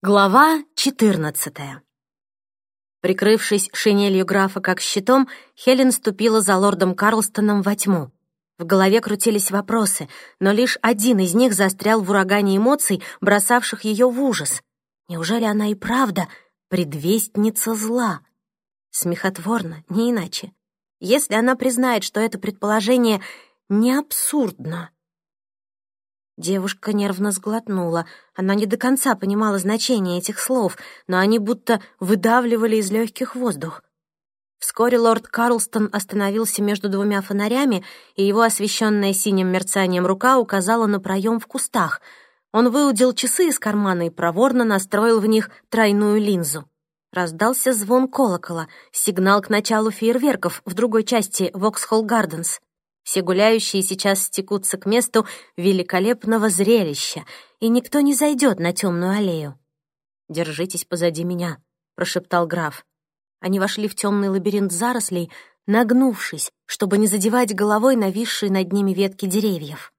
Глава 14 Прикрывшись шинелью графа как щитом, Хелен ступила за лордом Карлстоном во тьму. В голове крутились вопросы, но лишь один из них застрял в урагане эмоций, бросавших ее в ужас. Неужели она и правда предвестница зла? Смехотворно, не иначе. Если она признает, что это предположение не абсурдно, Девушка нервно сглотнула. Она не до конца понимала значение этих слов, но они будто выдавливали из легких воздух. Вскоре лорд Карлстон остановился между двумя фонарями, и его освещенная синим мерцанием рука указала на проем в кустах. Он выудил часы из кармана и проворно настроил в них тройную линзу. Раздался звон колокола, сигнал к началу фейерверков в другой части Воксхолл Гарденс. Все гуляющие сейчас стекутся к месту великолепного зрелища, и никто не зайдет на темную аллею. «Держитесь позади меня», — прошептал граф. Они вошли в темный лабиринт зарослей, нагнувшись, чтобы не задевать головой нависшие над ними ветки деревьев.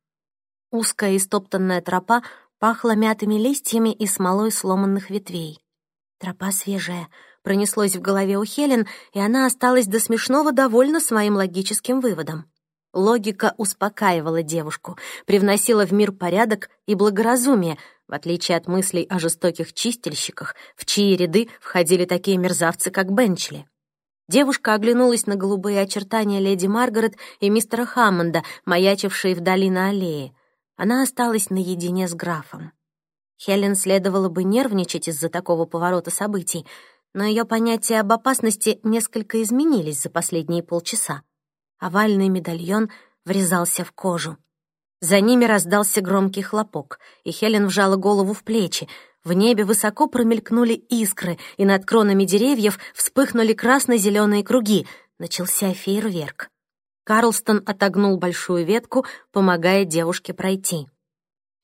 Узкая и стоптанная тропа пахла мятыми листьями и смолой сломанных ветвей. Тропа свежая, пронеслось в голове у Хелен, и она осталась до смешного довольна своим логическим выводом. Логика успокаивала девушку, привносила в мир порядок и благоразумие, в отличие от мыслей о жестоких чистильщиках, в чьи ряды входили такие мерзавцы, как Бенчли. Девушка оглянулась на голубые очертания леди Маргарет и мистера Хаммонда, маячившие вдали на аллее. Она осталась наедине с графом. Хелен следовало бы нервничать из-за такого поворота событий, но ее понятия об опасности несколько изменились за последние полчаса. Овальный медальон врезался в кожу. За ними раздался громкий хлопок, и Хелен вжала голову в плечи. В небе высоко промелькнули искры, и над кронами деревьев вспыхнули красно-зеленые круги. Начался фейерверк. Карлстон отогнул большую ветку, помогая девушке пройти.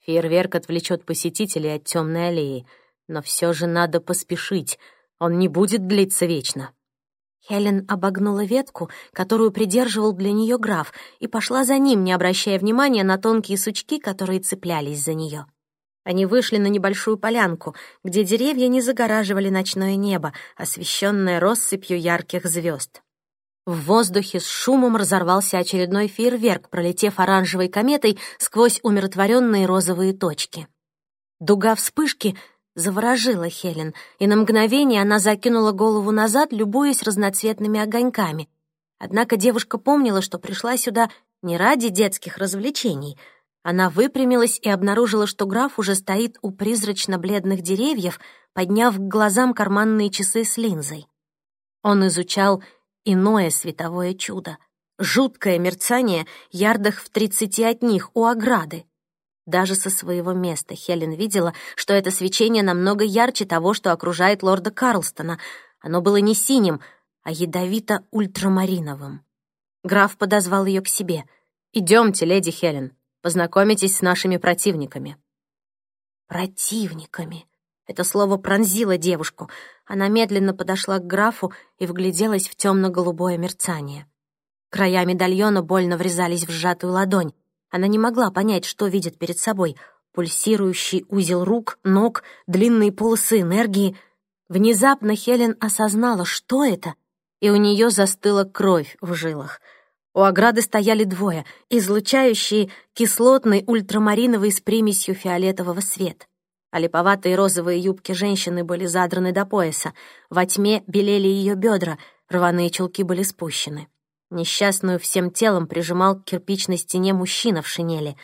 Фейерверк отвлечет посетителей от темной аллеи, но все же надо поспешить, он не будет длиться вечно. Хелен обогнула ветку, которую придерживал для нее граф, и пошла за ним, не обращая внимания на тонкие сучки, которые цеплялись за нее. Они вышли на небольшую полянку, где деревья не загораживали ночное небо, освещенное россыпью ярких звезд. В воздухе с шумом разорвался очередной фейерверк, пролетев оранжевой кометой сквозь умиротворенные розовые точки. Дуга вспышки заворожила Хелен, и на мгновение она закинула голову назад, любуясь разноцветными огоньками. Однако девушка помнила, что пришла сюда не ради детских развлечений. Она выпрямилась и обнаружила, что граф уже стоит у призрачно-бледных деревьев, подняв к глазам карманные часы с линзой. Он изучал иное световое чудо — жуткое мерцание ярдах в тридцати от них у ограды. Даже со своего места Хелен видела, что это свечение намного ярче того, что окружает лорда Карлстона. Оно было не синим, а ядовито-ультрамариновым. Граф подозвал ее к себе. «Идемте, леди Хелен, познакомитесь с нашими противниками». «Противниками». Это слово пронзило девушку. Она медленно подошла к графу и вгляделась в темно-голубое мерцание. Края медальона больно врезались в сжатую ладонь. Она не могла понять, что видит перед собой. Пульсирующий узел рук, ног, длинные полосы энергии. Внезапно Хелен осознала, что это, и у нее застыла кровь в жилах. У ограды стояли двое, излучающие кислотный ультрамариновый с примесью фиолетового свет. А липоватые розовые юбки женщины были задраны до пояса. Во тьме белели ее бедра, рваные чулки были спущены. Несчастную всем телом прижимал к кирпичной стене мужчина в шинели.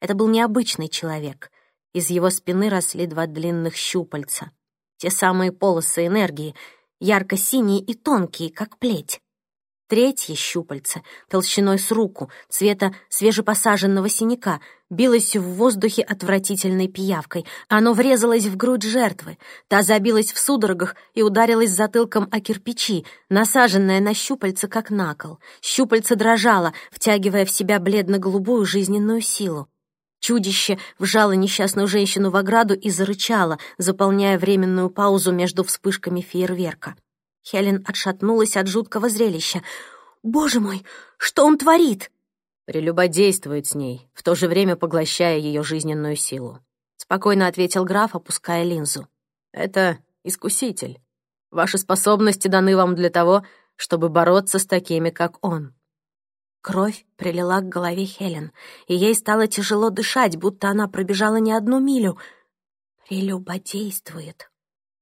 Это был необычный человек. Из его спины росли два длинных щупальца. Те самые полосы энергии, ярко-синие и тонкие, как плеть. Третье щупальце, толщиной с руку, цвета свежепосаженного синяка, билось в воздухе отвратительной пиявкой. Оно врезалось в грудь жертвы. Та забилась в судорогах и ударилась затылком о кирпичи, насаженная на щупальце, как на кол. Щупальце дрожало, втягивая в себя бледно-голубую жизненную силу. Чудище вжало несчастную женщину в ограду и зарычало, заполняя временную паузу между вспышками фейерверка. Хелен отшатнулась от жуткого зрелища. «Боже мой, что он творит?» «Прелюбодействует с ней, в то же время поглощая ее жизненную силу», — спокойно ответил граф, опуская линзу. Это искуситель. Ваши способности даны вам для того, чтобы бороться с такими, как он. Кровь прилила к голове Хелен, и ей стало тяжело дышать, будто она пробежала не одну милю. Прелюбодействует.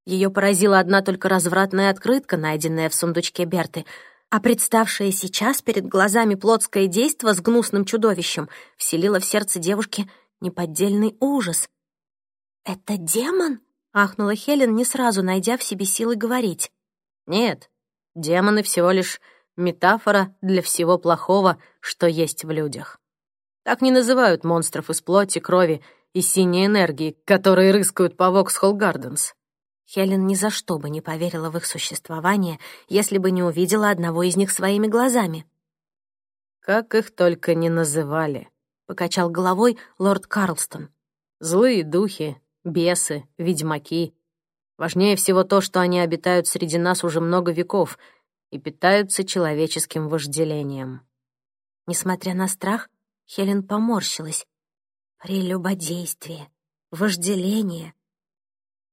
Ее поразила одна только развратная открытка, найденная в сундучке Берты, а представшее сейчас перед глазами плотское действо с гнусным чудовищем вселило в сердце девушки неподдельный ужас. «Это демон?» — ахнула Хелен, не сразу найдя в себе силы говорить. «Нет, демоны всего лишь метафора для всего плохого, что есть в людях. Так не называют монстров из плоти, крови и синей энергии, которые рыскают по Воксхолл Гарденс. Хелен ни за что бы не поверила в их существование, если бы не увидела одного из них своими глазами. «Как их только не называли», — покачал головой лорд Карлстон. «Злые духи, бесы, ведьмаки. Важнее всего то, что они обитают среди нас уже много веков — и питаются человеческим вожделением. Несмотря на страх, Хелен поморщилась. Прелюбодействие, вожделение.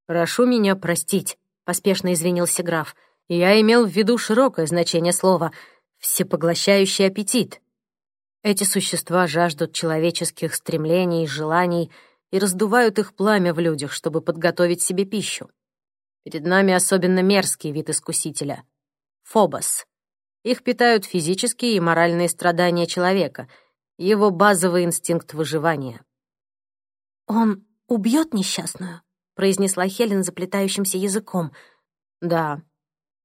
«Прошу меня простить», — поспешно извинился граф. «Я имел в виду широкое значение слова «всепоглощающий аппетит». Эти существа жаждут человеческих стремлений желаний и раздувают их пламя в людях, чтобы подготовить себе пищу. Перед нами особенно мерзкий вид искусителя. Фобос. Их питают физические и моральные страдания человека, его базовый инстинкт выживания. «Он убьет несчастную?» — произнесла Хелен заплетающимся языком. «Да,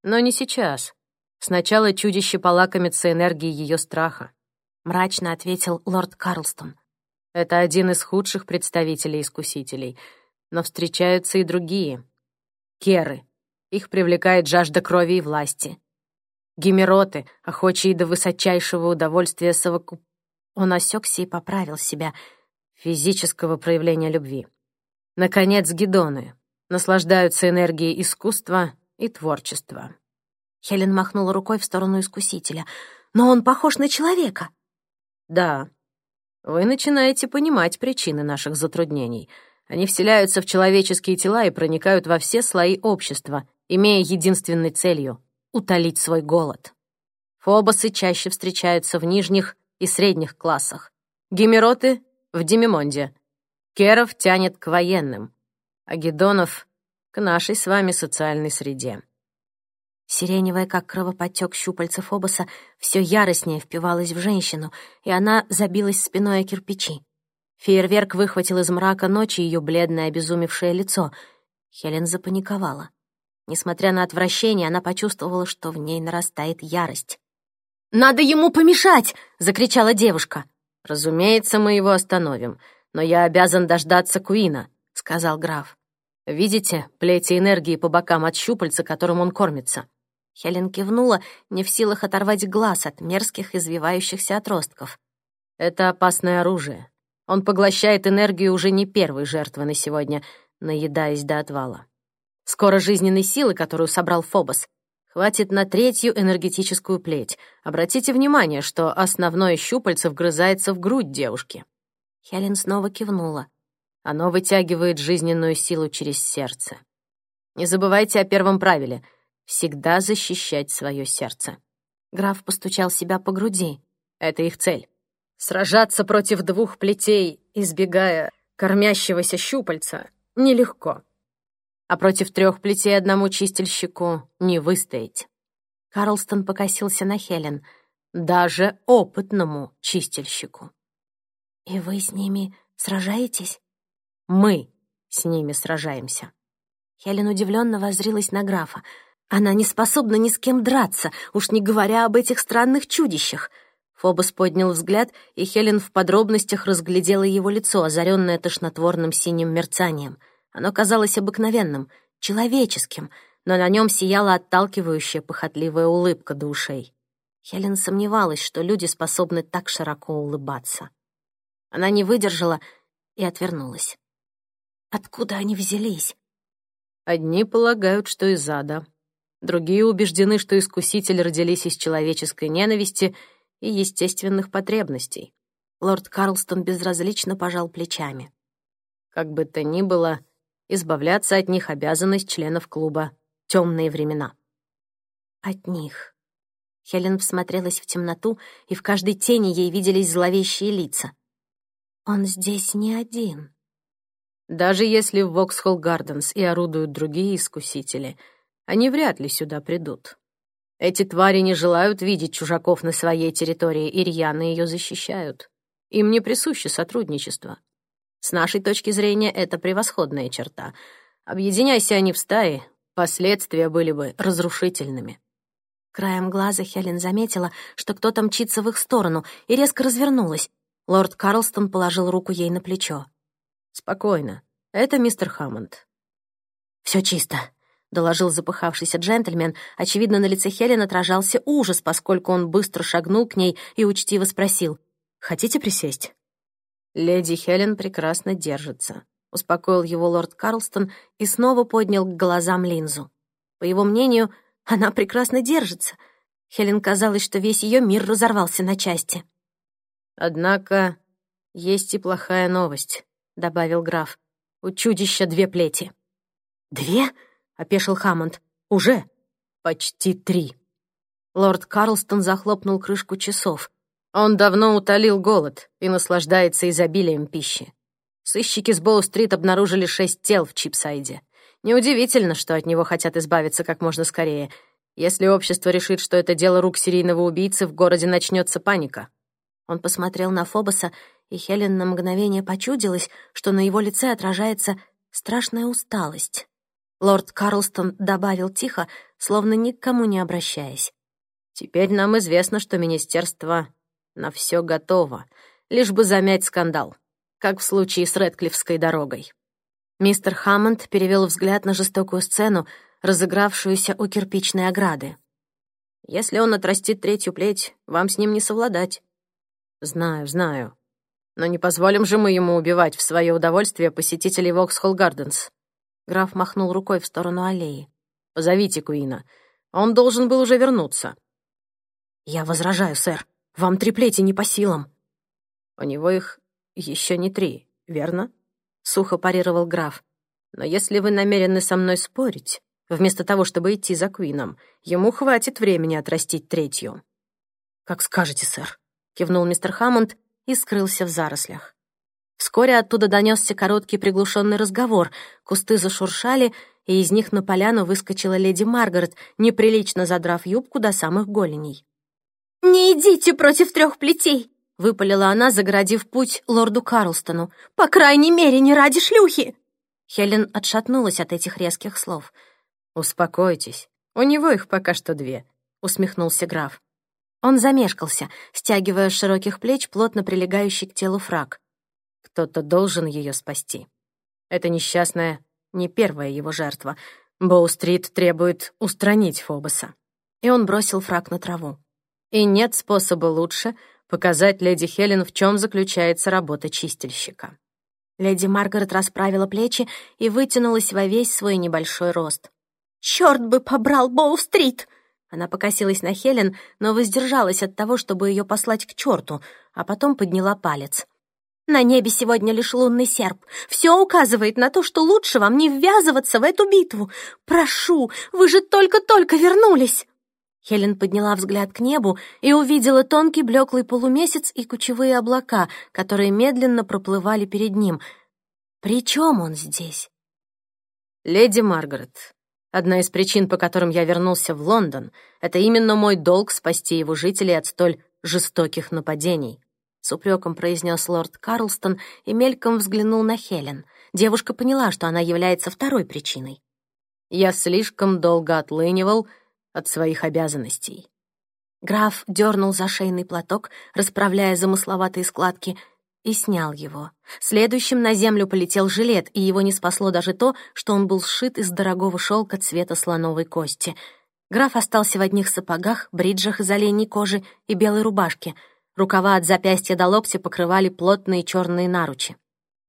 но не сейчас. Сначала чудище полакомится энергией ее страха», — мрачно ответил лорд Карлстон. «Это один из худших представителей искусителей, но встречаются и другие. Керы. Их привлекает жажда крови и власти. Гемероты, охочие до высочайшего удовольствия совокуп... Он осекся и поправил себя. Физического проявления любви. Наконец, гидоны. Наслаждаются энергией искусства и творчества. Хелен махнула рукой в сторону искусителя. «Но он похож на человека!» «Да. Вы начинаете понимать причины наших затруднений. Они вселяются в человеческие тела и проникают во все слои общества, имея единственной целью утолить свой голод. Фобосы чаще встречаются в нижних и средних классах. Гемероты — в Демимонде. Керов тянет к военным, а Гедонов — к нашей с вами социальной среде. Сиреневая, как кровоподтек щупальца Фобоса, все яростнее впивалась в женщину, и она забилась спиной о кирпичи. Фейерверк выхватил из мрака ночи ее бледное обезумевшее лицо. Хелен запаниковала. Несмотря на отвращение, она почувствовала, что в ней нарастает ярость. «Надо ему помешать!» — закричала девушка. «Разумеется, мы его остановим, но я обязан дождаться Куина», — сказал граф. «Видите плети энергии по бокам от щупальца, которым он кормится?» Хелен кивнула, не в силах оторвать глаз от мерзких извивающихся отростков. «Это опасное оружие. Он поглощает энергию уже не первой жертвы на сегодня, наедаясь до отвала. Скоро жизненной силы, которую собрал Фобос, хватит на третью энергетическую плеть. Обратите внимание, что основное щупальце вгрызается в грудь девушки. Хелен снова кивнула. Оно вытягивает жизненную силу через сердце. Не забывайте о первом правиле — всегда защищать свое сердце. Граф постучал себя по груди. Это их цель. Сражаться против двух плетей, избегая кормящегося щупальца, нелегко а против трех плетей одному чистильщику не выстоять. Карлстон покосился на Хелен. Даже опытному чистильщику. «И вы с ними сражаетесь?» «Мы с ними сражаемся». Хелен удивленно воззрилась на графа. «Она не способна ни с кем драться, уж не говоря об этих странных чудищах». Фобос поднял взгляд, и Хелен в подробностях разглядела его лицо, озаренное тошнотворным синим мерцанием — оно казалось обыкновенным, человеческим, но на нем сияла отталкивающая похотливая улыбка до ушей. Хелен сомневалась, что люди способны так широко улыбаться. Она не выдержала и отвернулась. Откуда они взялись? Одни полагают, что из ада. Другие убеждены, что искусители родились из человеческой ненависти и естественных потребностей. Лорд Карлстон безразлично пожал плечами. Как бы то ни было, Избавляться от них — обязанность членов клуба «Темные времена». От них. Хелен всмотрелась в темноту, и в каждой тени ей виделись зловещие лица. Он здесь не один. Даже если в Воксхолл Гарденс и орудуют другие искусители, они вряд ли сюда придут. Эти твари не желают видеть чужаков на своей территории, и рьяно ее защищают. Им не присуще сотрудничество. С нашей точки зрения, это превосходная черта. Объединяйся они в стаи, последствия были бы разрушительными. Краем глаза Хелен заметила, что кто-то мчится в их сторону, и резко развернулась. Лорд Карлстон положил руку ей на плечо. «Спокойно. Это мистер Хаммонд». «Все чисто», — доложил запыхавшийся джентльмен. Очевидно, на лице Хелен отражался ужас, поскольку он быстро шагнул к ней и учтиво спросил. «Хотите присесть?» «Леди Хелен прекрасно держится», — успокоил его лорд Карлстон и снова поднял к глазам линзу. По его мнению, она прекрасно держится. Хелен казалось, что весь ее мир разорвался на части. «Однако есть и плохая новость», — добавил граф. «У чудища две плети». «Две?» — опешил Хаммонд. «Уже? Почти три». Лорд Карлстон захлопнул крышку часов. Он давно утолил голод и наслаждается изобилием пищи. Сыщики с Боу-стрит обнаружили шесть тел в Чипсайде. Неудивительно, что от него хотят избавиться как можно скорее. Если общество решит, что это дело рук серийного убийцы, в городе начнется паника. Он посмотрел на Фобоса, и Хелен на мгновение почудилась, что на его лице отражается страшная усталость. Лорд Карлстон добавил тихо, словно ни к кому не обращаясь. «Теперь нам известно, что Министерство на все готово, лишь бы замять скандал, как в случае с Редклифской дорогой. Мистер Хаммонд перевел взгляд на жестокую сцену, разыгравшуюся у кирпичной ограды. «Если он отрастит третью плеть, вам с ним не совладать». «Знаю, знаю. Но не позволим же мы ему убивать в свое удовольствие посетителей Воксхолл Гарденс». Граф махнул рукой в сторону аллеи. «Позовите Куина. Он должен был уже вернуться». «Я возражаю, сэр. Вам три не по силам». «У него их еще не три, верно?» — сухо парировал граф. «Но если вы намерены со мной спорить, вместо того, чтобы идти за Квином, ему хватит времени отрастить третью». «Как скажете, сэр», — кивнул мистер Хаммонд и скрылся в зарослях. Вскоре оттуда донесся короткий приглушенный разговор, кусты зашуршали, и из них на поляну выскочила леди Маргарет, неприлично задрав юбку до самых голеней. «Не идите против трех плетей!» — выпалила она, загородив путь лорду Карлстону. «По крайней мере, не ради шлюхи!» Хелен отшатнулась от этих резких слов. «Успокойтесь, у него их пока что две», — усмехнулся граф. Он замешкался, стягивая с широких плеч плотно прилегающий к телу фраг. «Кто-то должен ее спасти. Это несчастная не первая его жертва. Боу-стрит требует устранить Фобоса». И он бросил фраг на траву. И нет способа лучше показать леди Хелен, в чем заключается работа чистильщика. Леди Маргарет расправила плечи и вытянулась во весь свой небольшой рост. «Чёрт бы побрал Боу-стрит!» Она покосилась на Хелен, но воздержалась от того, чтобы ее послать к черту, а потом подняла палец. «На небе сегодня лишь лунный серп. Все указывает на то, что лучше вам не ввязываться в эту битву. Прошу, вы же только-только вернулись!» Хелен подняла взгляд к небу и увидела тонкий блеклый полумесяц и кучевые облака, которые медленно проплывали перед ним. При чем он здесь? «Леди Маргарет, одна из причин, по которым я вернулся в Лондон, это именно мой долг спасти его жителей от столь жестоких нападений», с упреком произнес лорд Карлстон и мельком взглянул на Хелен. Девушка поняла, что она является второй причиной. «Я слишком долго отлынивал от своих обязанностей. Граф дернул за шейный платок, расправляя замысловатые складки, и снял его. Следующим на землю полетел жилет, и его не спасло даже то, что он был сшит из дорогого шелка цвета слоновой кости. Граф остался в одних сапогах, бриджах из оленей кожи и белой рубашке. Рукава от запястья до локтя покрывали плотные черные наручи.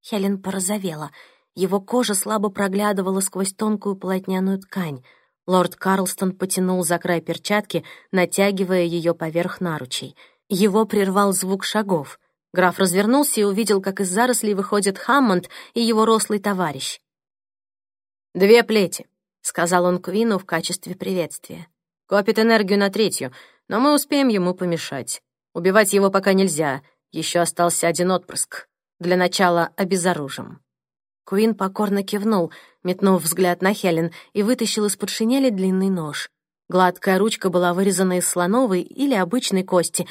Хелен порозовела. Его кожа слабо проглядывала сквозь тонкую полотняную ткань — Лорд Карлстон потянул за край перчатки, натягивая ее поверх наручей. Его прервал звук шагов. Граф развернулся и увидел, как из зарослей выходит Хаммонд и его рослый товарищ. «Две плети», — сказал он Квину в качестве приветствия. «Копит энергию на третью, но мы успеем ему помешать. Убивать его пока нельзя, еще остался один отпрыск. Для начала обезоружим». Куин покорно кивнул, метнув взгляд на Хелен, и вытащил из-под шинели длинный нож. Гладкая ручка была вырезана из слоновой или обычной кости,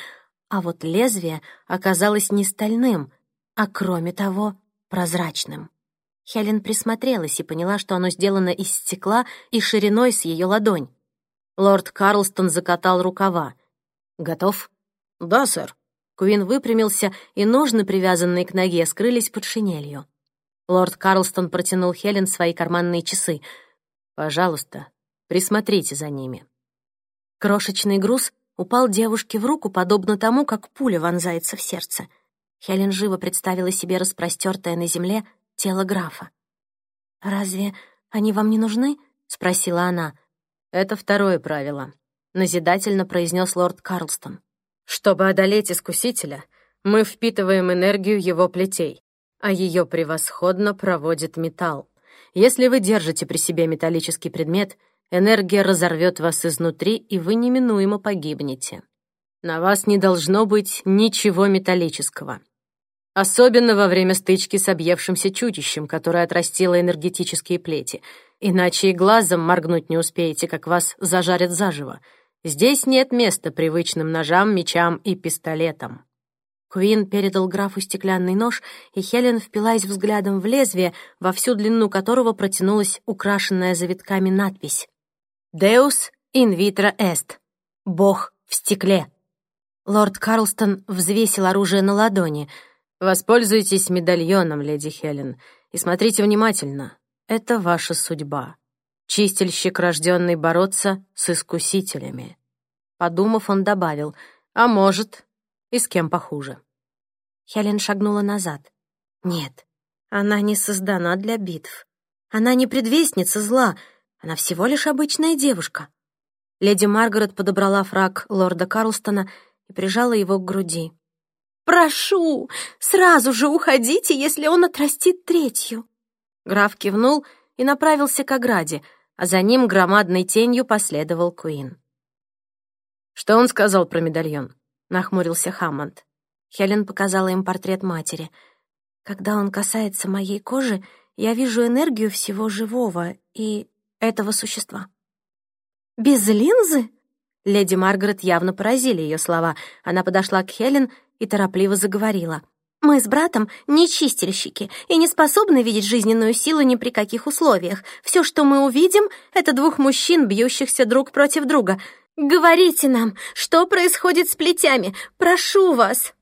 а вот лезвие оказалось не стальным, а, кроме того, прозрачным. Хелен присмотрелась и поняла, что оно сделано из стекла и шириной с ее ладонь. Лорд Карлстон закатал рукава. «Готов?» «Да, сэр». Куин выпрямился, и ножны, привязанные к ноге, скрылись под шинелью. Лорд Карлстон протянул Хелен свои карманные часы. «Пожалуйста, присмотрите за ними». Крошечный груз упал девушке в руку, подобно тому, как пуля вонзается в сердце. Хелен живо представила себе распростертое на земле тело графа. «Разве они вам не нужны?» — спросила она. «Это второе правило», — назидательно произнес лорд Карлстон. «Чтобы одолеть искусителя, мы впитываем энергию его плетей, а ее превосходно проводит металл. Если вы держите при себе металлический предмет, энергия разорвет вас изнутри, и вы неминуемо погибнете. На вас не должно быть ничего металлического. Особенно во время стычки с объевшимся чудищем, которое отрастило энергетические плети. Иначе и глазом моргнуть не успеете, как вас зажарят заживо. Здесь нет места привычным ножам, мечам и пистолетам. Куин передал графу стеклянный нож, и Хелен впилась взглядом в лезвие, во всю длину которого протянулась украшенная завитками надпись «Deus in vitro est» — «Бог в стекле». Лорд Карлстон взвесил оружие на ладони — Воспользуйтесь медальоном, леди Хелен, и смотрите внимательно. Это ваша судьба. Чистильщик, рожденный бороться с искусителями. Подумав, он добавил, а может, и с кем похуже. Хелен шагнула назад. Нет, она не создана для битв. Она не предвестница зла, она всего лишь обычная девушка. Леди Маргарет подобрала фраг лорда Карлстона и прижала его к груди. Прошу, сразу же уходите, если он отрастит третью». Граф кивнул и направился к ограде, а за ним громадной тенью последовал Куин. «Что он сказал про медальон?» — нахмурился Хаммонд. Хелен показала им портрет матери. «Когда он касается моей кожи, я вижу энергию всего живого и этого существа». «Без линзы?» Леди Маргарет явно поразили ее слова. Она подошла к Хелен и торопливо заговорила. «Мы с братом не чистильщики и не способны видеть жизненную силу ни при каких условиях. Все, что мы увидим, это двух мужчин, бьющихся друг против друга. Говорите нам, что происходит с плетями? Прошу вас!»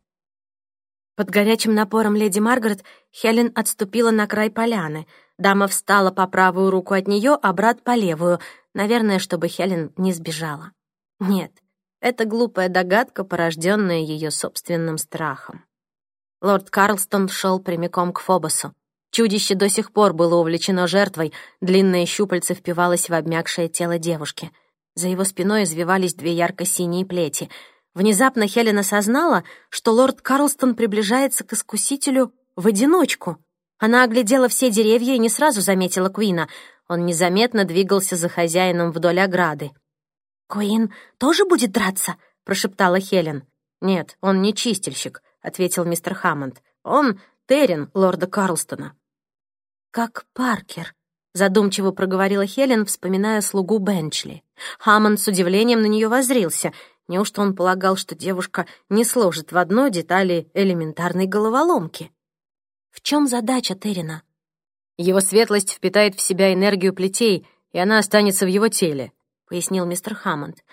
Под горячим напором леди Маргарет Хелен отступила на край поляны. Дама встала по правую руку от нее, а брат по левую, наверное, чтобы Хелен не сбежала. Нет, это глупая догадка, порожденная ее собственным страхом. Лорд Карлстон шел прямиком к Фобосу. Чудище до сих пор было увлечено жертвой, длинное щупальце впивалось в обмякшее тело девушки. За его спиной извивались две ярко-синие плети. Внезапно Хелен осознала, что лорд Карлстон приближается к искусителю в одиночку. Она оглядела все деревья и не сразу заметила Куина. Он незаметно двигался за хозяином вдоль ограды. «Куин тоже будет драться?» — прошептала Хелен. «Нет, он не чистильщик», — ответил мистер Хаммонд. «Он Террин лорда Карлстона». «Как Паркер», — задумчиво проговорила Хелен, вспоминая слугу Бенчли. Хаммонд с удивлением на нее возрился. Неужто он полагал, что девушка не сложит в одно детали элементарной головоломки? В чем задача Террина? Его светлость впитает в себя энергию плетей, и она останется в его теле. — пояснил мистер Хаммонд.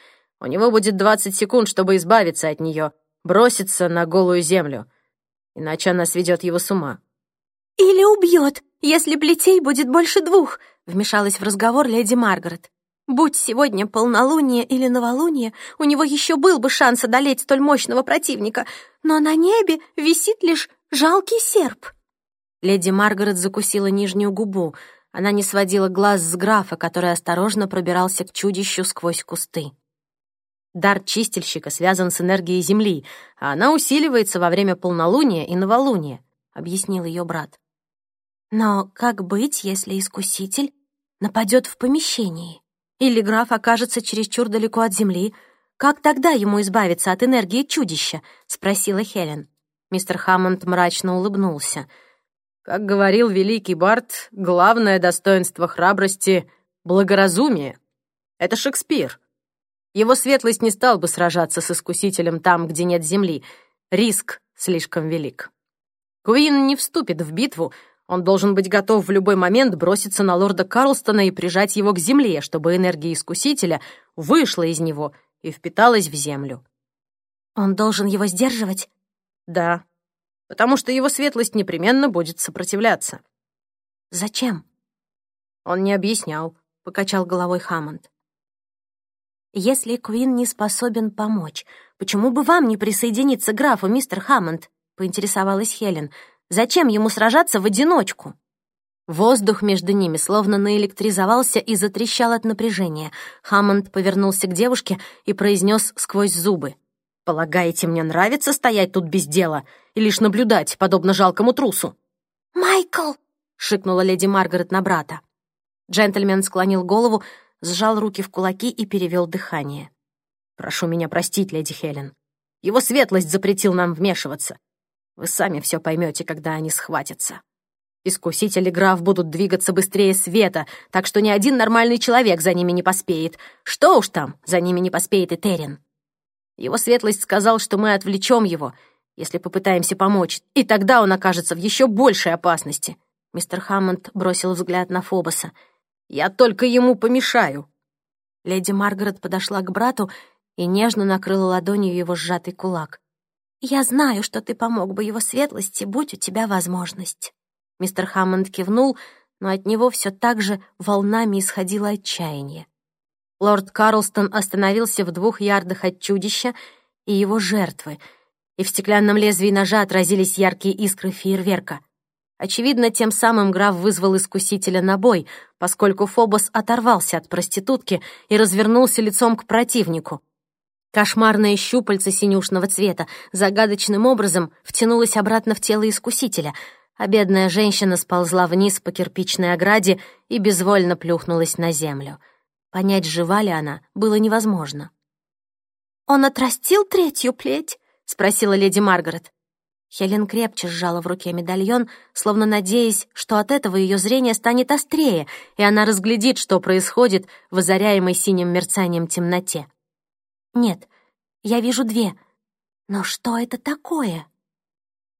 «У него будет двадцать секунд, чтобы избавиться от нее, броситься на голую землю. Иначе она сведет его с ума». «Или убьет, если плетей будет больше двух», — вмешалась в разговор леди Маргарет. «Будь сегодня полнолуние или новолуние, у него еще был бы шанс одолеть столь мощного противника, но на небе висит лишь жалкий серп». Леди Маргарет закусила нижнюю губу — она не сводила глаз с графа, который осторожно пробирался к чудищу сквозь кусты. Дар чистильщика связан с энергией Земли, а она усиливается во время полнолуния и новолуния, — объяснил ее брат. Но как быть, если искуситель нападет в помещении? Или граф окажется чересчур далеко от земли? Как тогда ему избавиться от энергии чудища?» — спросила Хелен. Мистер Хаммонд мрачно улыбнулся. «Как говорил великий Барт, главное достоинство храбрости — благоразумие. Это Шекспир. Его светлость не стал бы сражаться с искусителем там, где нет земли. Риск слишком велик. Куин не вступит в битву, он должен быть готов в любой момент броситься на лорда Карлстона и прижать его к земле, чтобы энергия искусителя вышла из него и впиталась в землю. Он должен его сдерживать? Да, потому что его светлость непременно будет сопротивляться. Зачем? Он не объяснял, покачал головой Хаммонд. Если Куин не способен помочь, почему бы вам не присоединиться к графу, мистер Хаммонд? Поинтересовалась Хелен. Зачем ему сражаться в одиночку? Воздух между ними словно наэлектризовался и затрещал от напряжения. Хаммонд повернулся к девушке и произнес сквозь зубы. «Полагаете, мне нравится стоять тут без дела и лишь наблюдать, подобно жалкому трусу?» «Майкл!» — шикнула леди Маргарет на брата. Джентльмен склонил голову, сжал руки в кулаки и перевел дыхание. «Прошу меня простить, леди Хелен. Его светлость запретил нам вмешиваться. Вы сами все поймете, когда они схватятся. Искуситель и граф будут двигаться быстрее света, так что ни один нормальный человек за ними не поспеет. Что уж там, за ними не поспеет и Терен. Его светлость сказал, что мы отвлечем его, если попытаемся помочь, и тогда он окажется в еще большей опасности. Мистер Хаммонд бросил взгляд на Фобоса. Я только ему помешаю». Леди Маргарет подошла к брату и нежно накрыла ладонью его сжатый кулак. «Я знаю, что ты помог бы его светлости, будь у тебя возможность». Мистер Хаммонд кивнул, но от него все так же волнами исходило отчаяние. Лорд Карлстон остановился в двух ярдах от чудища и его жертвы, и в стеклянном лезвии ножа отразились яркие искры фейерверка — Очевидно, тем самым граф вызвал искусителя на бой, поскольку Фобос оторвался от проститутки и развернулся лицом к противнику. Кошмарное щупальце синюшного цвета загадочным образом втянулось обратно в тело искусителя, а бедная женщина сползла вниз по кирпичной ограде и безвольно плюхнулась на землю. Понять, жива ли она, было невозможно. «Он отрастил третью плеть?» — спросила леди Маргарет. Хелен крепче сжала в руке медальон, словно надеясь, что от этого ее зрение станет острее, и она разглядит, что происходит в озаряемой синим мерцанием темноте. «Нет, я вижу две. Но что это такое?»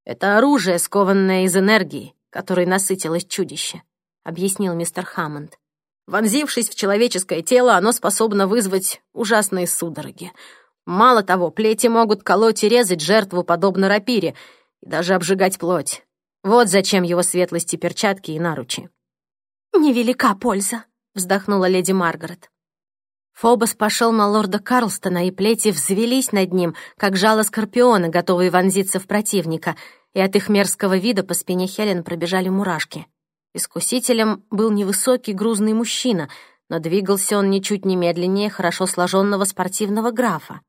«Это оружие, скованное из энергии, которой насытилось чудище», — объяснил мистер Хаммонд. «Вонзившись в человеческое тело, оно способно вызвать ужасные судороги. Мало того, плети могут колоть и резать жертву, подобно рапире, и даже обжигать плоть. Вот зачем его светлости перчатки и наручи. «Невелика польза», — вздохнула леди Маргарет. Фобос пошел на лорда Карлстона, и плети взвелись над ним, как жало скорпиона, готовые вонзиться в противника, и от их мерзкого вида по спине Хелен пробежали мурашки. Искусителем был невысокий грузный мужчина, но двигался он ничуть не медленнее хорошо сложенного спортивного графа.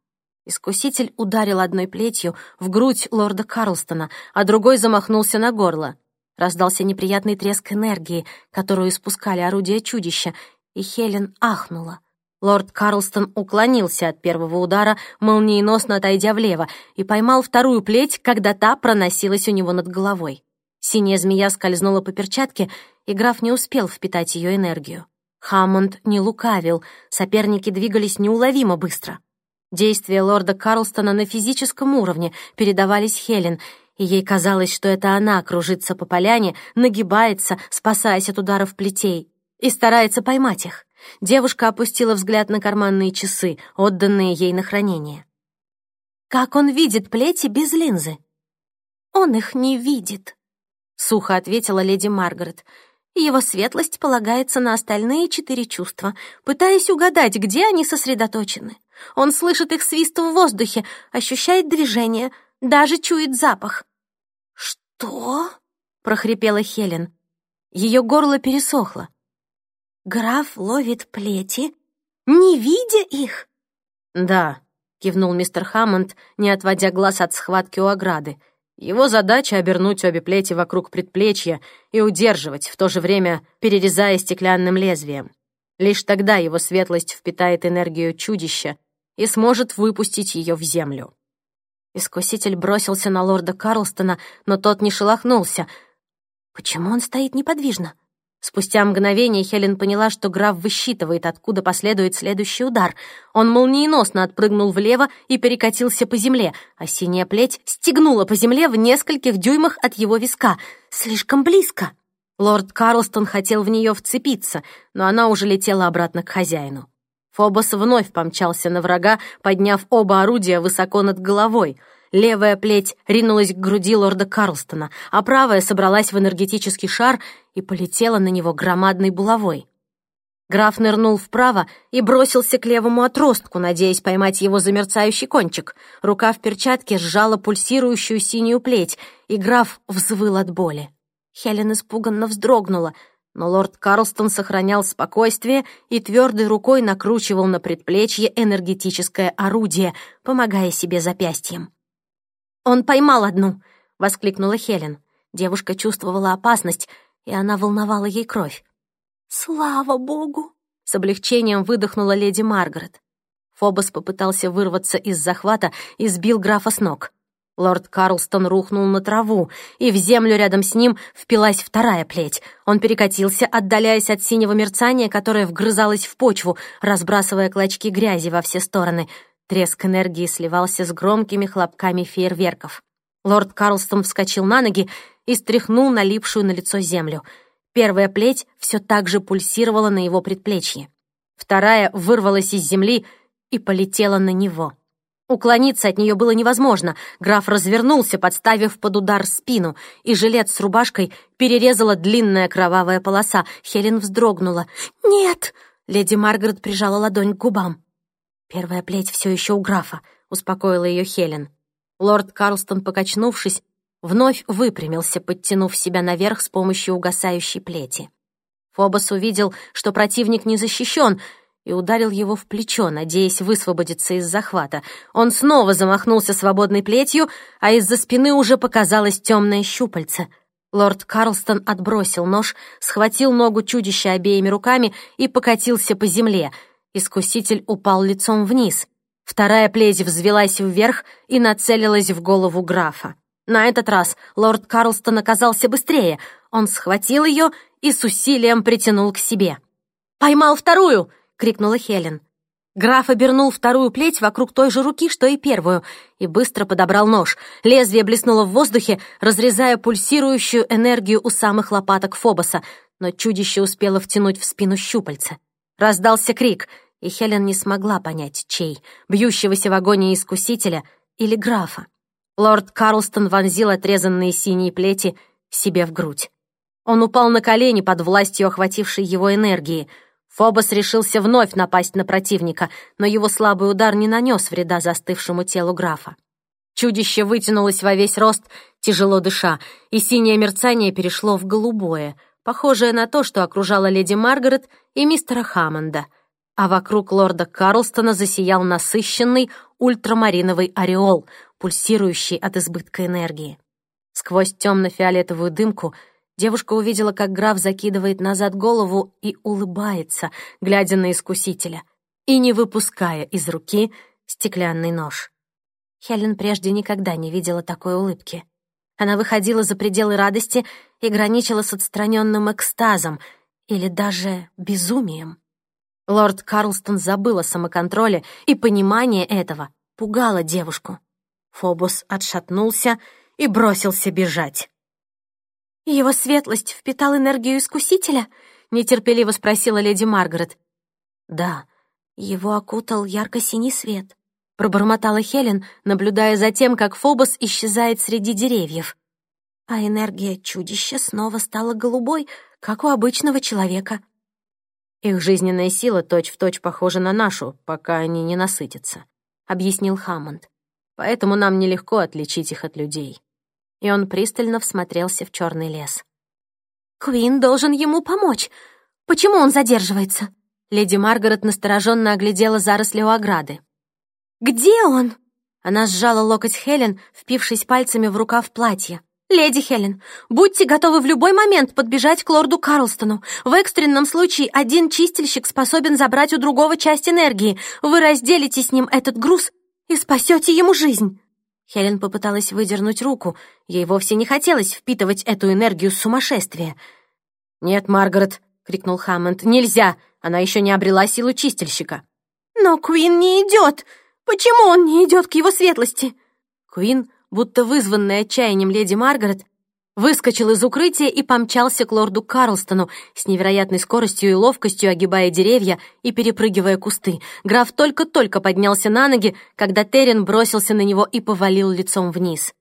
Искуситель ударил одной плетью в грудь лорда Карлстона, а другой замахнулся на горло. Раздался неприятный треск энергии, которую испускали орудия чудища, и Хелен ахнула. Лорд Карлстон уклонился от первого удара, молниеносно отойдя влево, и поймал вторую плеть, когда та проносилась у него над головой. Синяя змея скользнула по перчатке, и граф не успел впитать ее энергию. Хаммонд не лукавил, соперники двигались неуловимо быстро. Действия лорда Карлстона на физическом уровне передавались Хелен, и ей казалось, что это она кружится по поляне, нагибается, спасаясь от ударов плетей, и старается поймать их. Девушка опустила взгляд на карманные часы, отданные ей на хранение. «Как он видит плети без линзы?» «Он их не видит», — сухо ответила леди Маргарет. «Его светлость полагается на остальные четыре чувства, пытаясь угадать, где они сосредоточены. Он слышит их свист в воздухе, ощущает движение, даже чует запах. «Что?» — прохрипела Хелен. Ее горло пересохло. «Граф ловит плети, не видя их?» «Да», — кивнул мистер Хаммонд, не отводя глаз от схватки у ограды. Его задача — обернуть обе плети вокруг предплечья и удерживать, в то же время перерезая стеклянным лезвием. Лишь тогда его светлость впитает энергию чудища и сможет выпустить ее в землю. Искуситель бросился на лорда Карлстона, но тот не шелохнулся. Почему он стоит неподвижно? Спустя мгновение Хелен поняла, что граф высчитывает, откуда последует следующий удар. Он молниеносно отпрыгнул влево и перекатился по земле, а синяя плеть стегнула по земле в нескольких дюймах от его виска. Слишком близко. Лорд Карлстон хотел в нее вцепиться, но она уже летела обратно к хозяину. Фобос вновь помчался на врага, подняв оба орудия высоко над головой — Левая плеть ринулась к груди лорда Карлстона, а правая собралась в энергетический шар и полетела на него громадной булавой. Граф нырнул вправо и бросился к левому отростку, надеясь поймать его замерцающий кончик. Рука в перчатке сжала пульсирующую синюю плеть, и граф взвыл от боли. Хелен испуганно вздрогнула, но лорд Карлстон сохранял спокойствие и твердой рукой накручивал на предплечье энергетическое орудие, помогая себе запястьем. «Он поймал одну!» — воскликнула Хелен. Девушка чувствовала опасность, и она волновала ей кровь. «Слава богу!» — с облегчением выдохнула леди Маргарет. Фобос попытался вырваться из захвата и сбил графа с ног. Лорд Карлстон рухнул на траву, и в землю рядом с ним впилась вторая плеть. Он перекатился, отдаляясь от синего мерцания, которое вгрызалось в почву, разбрасывая клочки грязи во все стороны — Треск энергии сливался с громкими хлопками фейерверков. Лорд Карлстон вскочил на ноги и стряхнул налипшую на лицо землю. Первая плеть все так же пульсировала на его предплечье. Вторая вырвалась из земли и полетела на него. Уклониться от нее было невозможно. Граф развернулся, подставив под удар спину, и жилет с рубашкой перерезала длинная кровавая полоса. Хелен вздрогнула. «Нет!» — леди Маргарет прижала ладонь к губам. «Первая плеть все еще у графа», — успокоила ее Хелен. Лорд Карлстон, покачнувшись, вновь выпрямился, подтянув себя наверх с помощью угасающей плети. Фобос увидел, что противник не защищен, и ударил его в плечо, надеясь высвободиться из захвата. Он снова замахнулся свободной плетью, а из-за спины уже показалось темное щупальце. Лорд Карлстон отбросил нож, схватил ногу чудища обеими руками и покатился по земле — Искуситель упал лицом вниз. Вторая плеть взвелась вверх и нацелилась в голову графа. На этот раз лорд Карлстон оказался быстрее. Он схватил ее и с усилием притянул к себе. «Поймал вторую!» — крикнула Хелен. Граф обернул вторую плеть вокруг той же руки, что и первую, и быстро подобрал нож. Лезвие блеснуло в воздухе, разрезая пульсирующую энергию у самых лопаток Фобоса, но чудище успело втянуть в спину щупальца. Раздался крик — и Хелен не смогла понять, чей, бьющегося в агонии искусителя или графа. Лорд Карлстон вонзил отрезанные синие плети себе в грудь. Он упал на колени под властью охватившей его энергии. Фобос решился вновь напасть на противника, но его слабый удар не нанес вреда застывшему телу графа. Чудище вытянулось во весь рост, тяжело дыша, и синее мерцание перешло в голубое, похожее на то, что окружало леди Маргарет и мистера Хаммонда — а вокруг лорда Карлстона засиял насыщенный ультрамариновый ореол, пульсирующий от избытка энергии. Сквозь темно-фиолетовую дымку девушка увидела, как граф закидывает назад голову и улыбается, глядя на искусителя, и не выпуская из руки стеклянный нож. Хелен прежде никогда не видела такой улыбки. Она выходила за пределы радости и граничила с отстраненным экстазом или даже безумием. Лорд Карлстон забыл о самоконтроле, и понимание этого пугало девушку. Фобос отшатнулся и бросился бежать. «Его светлость впитал энергию искусителя?» — нетерпеливо спросила леди Маргарет. «Да, его окутал ярко-синий свет», — пробормотала Хелен, наблюдая за тем, как Фобос исчезает среди деревьев. А энергия чудища снова стала голубой, как у обычного человека. Их жизненная сила точь-в-точь точь похожа на нашу, пока они не насытятся», — объяснил Хаммонд. «Поэтому нам нелегко отличить их от людей». И он пристально всмотрелся в черный лес. «Куин должен ему помочь. Почему он задерживается?» Леди Маргарет настороженно оглядела заросли у ограды. «Где он?» Она сжала локоть Хелен, впившись пальцами в рукав платья. «Леди Хелен, будьте готовы в любой момент подбежать к лорду Карлстону. В экстренном случае один чистильщик способен забрать у другого часть энергии. Вы разделите с ним этот груз и спасете ему жизнь». Хелен попыталась выдернуть руку. Ей вовсе не хотелось впитывать эту энергию сумасшествия. «Нет, Маргарет!» — крикнул Хаммонд. «Нельзя! Она еще не обрела силу чистильщика!» «Но Куин не идет! Почему он не идет к его светлости?» Куин, будто вызванный отчаянием леди Маргарет, выскочил из укрытия и помчался к лорду Карлстону с невероятной скоростью и ловкостью, огибая деревья и перепрыгивая кусты. Граф только-только поднялся на ноги, когда Терен бросился на него и повалил лицом вниз.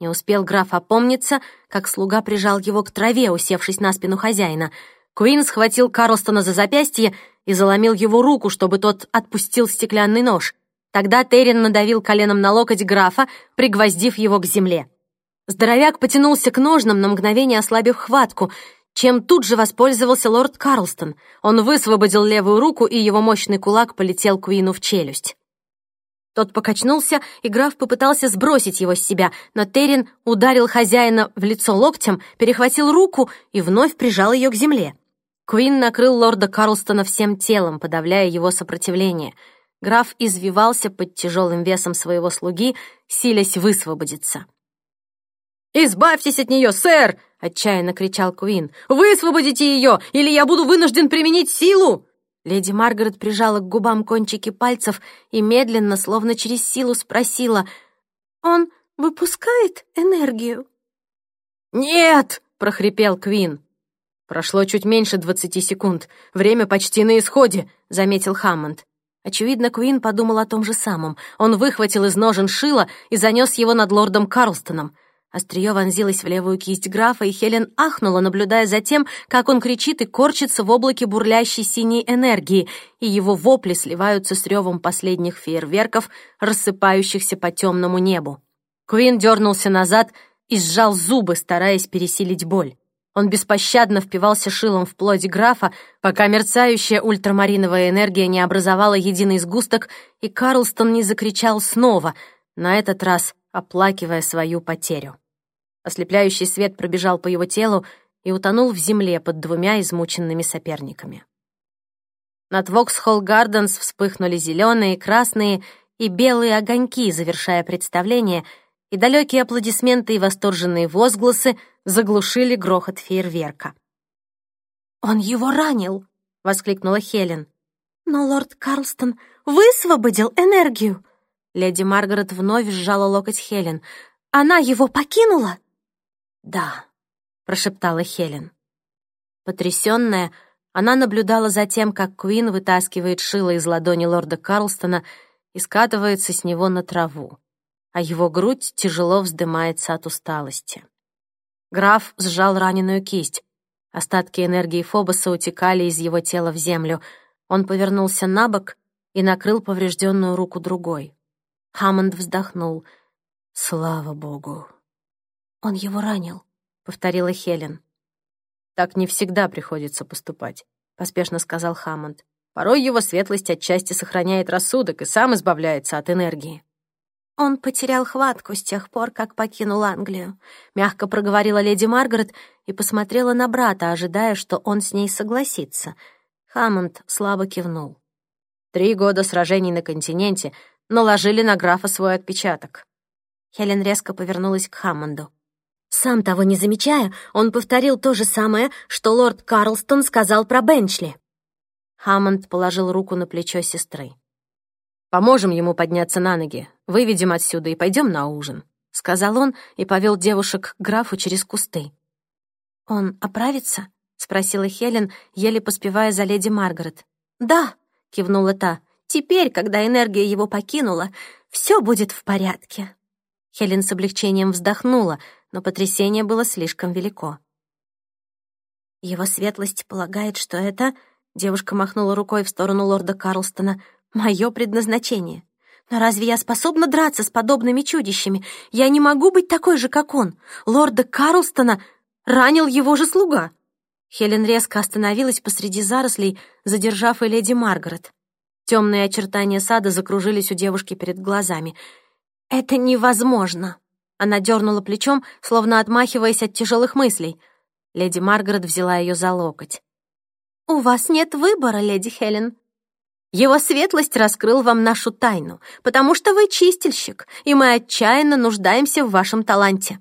Не успел граф опомниться, как слуга прижал его к траве, усевшись на спину хозяина. Куин схватил Карлстона за запястье и заломил его руку, чтобы тот отпустил стеклянный нож. Тогда Терен надавил коленом на локоть графа, пригвоздив его к земле. Здоровяк потянулся к ножнам, на мгновение ослабив хватку, чем тут же воспользовался лорд Карлстон. Он высвободил левую руку, и его мощный кулак полетел Куину в челюсть. Тот покачнулся, и граф попытался сбросить его с себя, но Террин ударил хозяина в лицо локтем, перехватил руку и вновь прижал ее к земле. Куин накрыл лорда Карлстона всем телом, подавляя его сопротивление. Граф извивался под тяжелым весом своего слуги, силясь высвободиться. «Избавьтесь от нее, сэр!» — отчаянно кричал Куин. «Высвободите ее, или я буду вынужден применить силу!» Леди Маргарет прижала к губам кончики пальцев и медленно, словно через силу, спросила, «Он выпускает энергию?» «Нет!» — прохрипел Квин. «Прошло чуть меньше двадцати секунд. Время почти на исходе», — заметил Хаммонд. Очевидно, Куин подумал о том же самом. Он выхватил из ножен шило и занес его над лордом Карлстоном. Острие вонзилось в левую кисть графа, и Хелен ахнула, наблюдая за тем, как он кричит и корчится в облаке бурлящей синей энергии, и его вопли сливаются с ревом последних фейерверков, рассыпающихся по темному небу. Куин дернулся назад и сжал зубы, стараясь пересилить боль. Он беспощадно впивался шилом в плоть графа, пока мерцающая ультрамариновая энергия не образовала единый сгусток, и Карлстон не закричал снова, на этот раз оплакивая свою потерю. Ослепляющий свет пробежал по его телу и утонул в земле под двумя измученными соперниками. Над Воксхолл Гарденс вспыхнули зеленые, красные и белые огоньки, завершая представление, и далекие аплодисменты и восторженные возгласы заглушили грохот фейерверка. «Он его ранил!» — воскликнула Хелен. «Но лорд Карлстон высвободил энергию!» Леди Маргарет вновь сжала локоть Хелен. «Она его покинула?» «Да», — прошептала Хелен. Потрясённая, она наблюдала за тем, как Куин вытаскивает шило из ладони лорда Карлстона и скатывается с него на траву, а его грудь тяжело вздымается от усталости. Граф сжал раненую кисть. Остатки энергии Фобоса утекали из его тела в землю. Он повернулся на бок и накрыл поврежденную руку другой. Хаммонд вздохнул. «Слава богу!» «Он его ранил», — повторила Хелен. «Так не всегда приходится поступать», — поспешно сказал Хаммонд. «Порой его светлость отчасти сохраняет рассудок и сам избавляется от энергии». «Он потерял хватку с тех пор, как покинул Англию», — мягко проговорила леди Маргарет и посмотрела на брата, ожидая, что он с ней согласится. Хаммонд слабо кивнул. «Три года сражений на континенте наложили на графа свой отпечаток». Хелен резко повернулась к Хаммонду. Сам того не замечая, он повторил то же самое, что лорд Карлстон сказал про Бенчли. Хаммонд положил руку на плечо сестры. «Поможем ему подняться на ноги, выведем отсюда и пойдем на ужин», — сказал он и повел девушек к графу через кусты. «Он оправится?» — спросила Хелен, еле поспевая за леди Маргарет. «Да», — кивнула та, — «теперь, когда энергия его покинула, все будет в порядке». Хелен с облегчением вздохнула, но потрясение было слишком велико. «Его светлость полагает, что это...» Девушка махнула рукой в сторону лорда Карлстона. «Мое предназначение. Но разве я способна драться с подобными чудищами? Я не могу быть такой же, как он. Лорда Карлстона ранил его же слуга». Хелен резко остановилась посреди зарослей, задержав и леди Маргарет. Темные очертания сада закружились у девушки перед глазами — «Это невозможно!» Она дернула плечом, словно отмахиваясь от тяжелых мыслей. Леди Маргарет взяла ее за локоть. «У вас нет выбора, леди Хелен. Его светлость раскрыл вам нашу тайну, потому что вы чистильщик, и мы отчаянно нуждаемся в вашем таланте».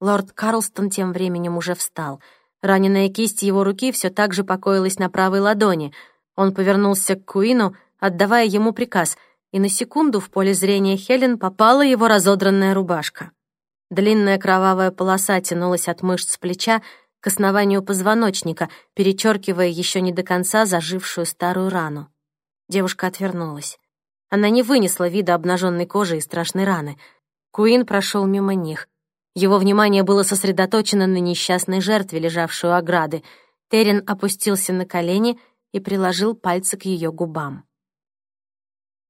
Лорд Карлстон тем временем уже встал. Раненая кисть его руки все так же покоилась на правой ладони. Он повернулся к Куину, отдавая ему приказ — и на секунду в поле зрения Хелен попала его разодранная рубашка. Длинная кровавая полоса тянулась от мышц плеча к основанию позвоночника, перечеркивая еще не до конца зажившую старую рану. Девушка отвернулась. Она не вынесла вида обнаженной кожи и страшной раны. Куин прошел мимо них. Его внимание было сосредоточено на несчастной жертве, лежавшей у ограды. Терен опустился на колени и приложил пальцы к ее губам.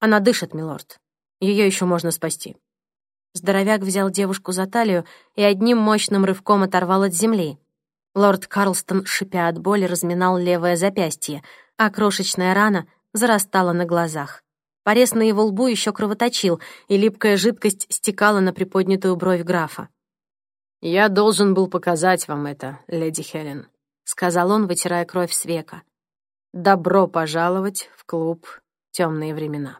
Она дышит, милорд. Ее еще можно спасти». Здоровяк взял девушку за талию и одним мощным рывком оторвал от земли. Лорд Карлстон, шипя от боли, разминал левое запястье, а крошечная рана зарастала на глазах. Порез на его лбу еще кровоточил, и липкая жидкость стекала на приподнятую бровь графа. «Я должен был показать вам это, леди Хелен», — сказал он, вытирая кровь с века. «Добро пожаловать в клуб «Темные времена».